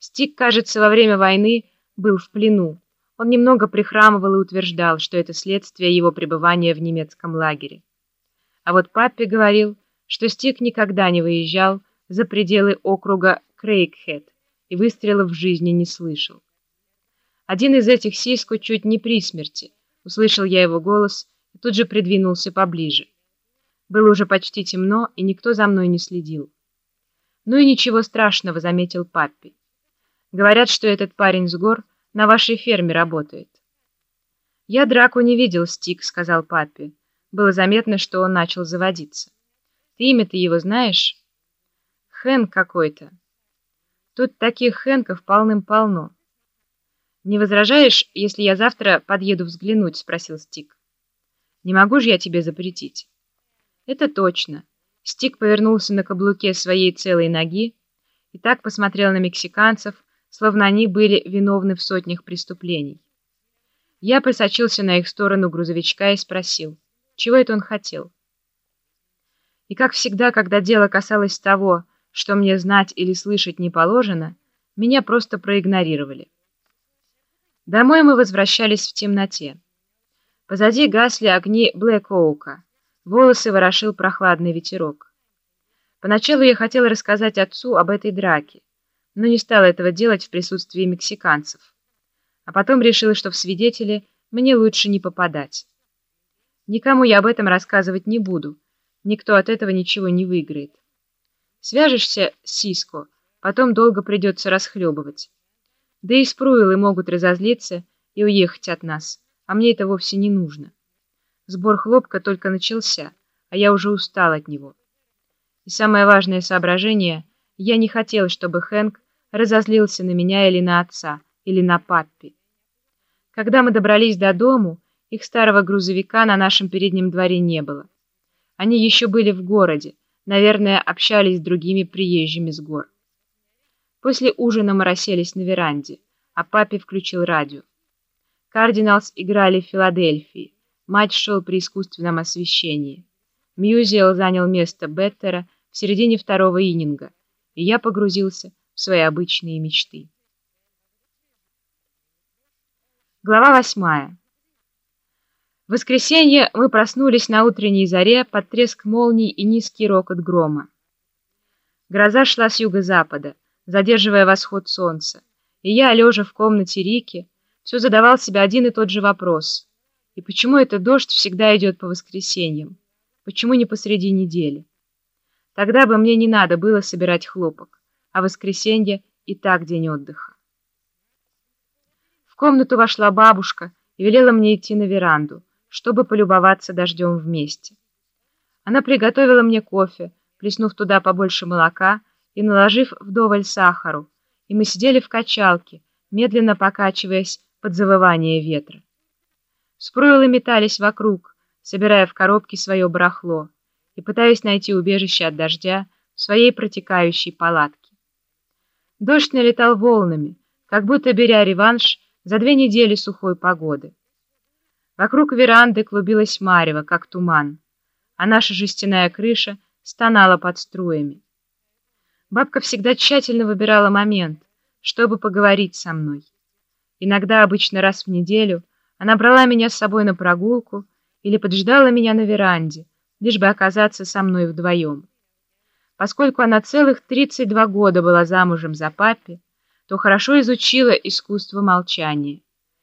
Стик, кажется, во время войны был в плену. Он немного прихрамывал и утверждал, что это следствие его пребывания в немецком лагере. А вот папе говорил, что Стик никогда не выезжал за пределы округа Крейгхед и выстрелов в жизни не слышал. Один из этих сиску чуть не при смерти. Услышал я его голос и тут же придвинулся поближе. Было уже почти темно, и никто за мной не следил. «Ну и ничего страшного», — заметил паппи. «Говорят, что этот парень с гор на вашей ферме работает». «Я драку не видел, Стик», — сказал паппи. Было заметно, что он начал заводиться. «Ты имя-то его знаешь?» «Хэнк какой-то». «Тут таких Хэнков полным-полно». «Не возражаешь, если я завтра подъеду взглянуть?» — спросил Стик. «Не могу же я тебе запретить». «Это точно». Стик повернулся на каблуке своей целой ноги и так посмотрел на мексиканцев, словно они были виновны в сотнях преступлений. Я присочился на их сторону грузовичка и спросил, чего это он хотел. И как всегда, когда дело касалось того, что мне знать или слышать не положено, меня просто проигнорировали. Домой мы возвращались в темноте. Позади гасли огни Блэк-Оука. Волосы ворошил прохладный ветерок. Поначалу я хотела рассказать отцу об этой драке, но не стала этого делать в присутствии мексиканцев. А потом решила, что в свидетели мне лучше не попадать. Никому я об этом рассказывать не буду, никто от этого ничего не выиграет. Свяжешься с Сиско, потом долго придется расхлебывать. Да и спруилы могут разозлиться и уехать от нас, а мне это вовсе не нужно. Сбор хлопка только начался, а я уже устал от него. И самое важное соображение, я не хотел, чтобы Хэнк разозлился на меня или на отца, или на паппи. Когда мы добрались до дому, их старого грузовика на нашем переднем дворе не было. Они еще были в городе, наверное, общались с другими приезжими с гор. После ужина мы расселись на веранде, а папа включил радио. Кардиналс играли в Филадельфии. Матч шел при искусственном освещении. Мьюзиэл занял место Беттера в середине второго иннинга, и я погрузился в свои обычные мечты. Глава восьмая. В воскресенье мы проснулись на утренней заре под треск молний и низкий рокот грома. Гроза шла с юго-запада, задерживая восход солнца, и я, лежа в комнате Рики, все задавал себе один и тот же вопрос — и почему этот дождь всегда идет по воскресеньям? Почему не посреди недели? Тогда бы мне не надо было собирать хлопок, а воскресенье и так день отдыха. В комнату вошла бабушка и велела мне идти на веранду, чтобы полюбоваться дождем вместе. Она приготовила мне кофе, плеснув туда побольше молока и наложив вдоволь сахару, и мы сидели в качалке, медленно покачиваясь под завывание ветра. Спруилы метались вокруг, собирая в коробки свое барахло и пытаясь найти убежище от дождя в своей протекающей палатке. Дождь налетал волнами, как будто беря реванш за две недели сухой погоды. Вокруг веранды клубилась марево, как туман, а наша жестяная крыша стонала под струями. Бабка всегда тщательно выбирала момент, чтобы поговорить со мной. Иногда, обычно раз в неделю, она брала меня с собой на прогулку или поджидала меня на веранде, лишь бы оказаться со мной вдвоем. Поскольку она целых 32 года была замужем за папе, то хорошо изучила искусство молчания.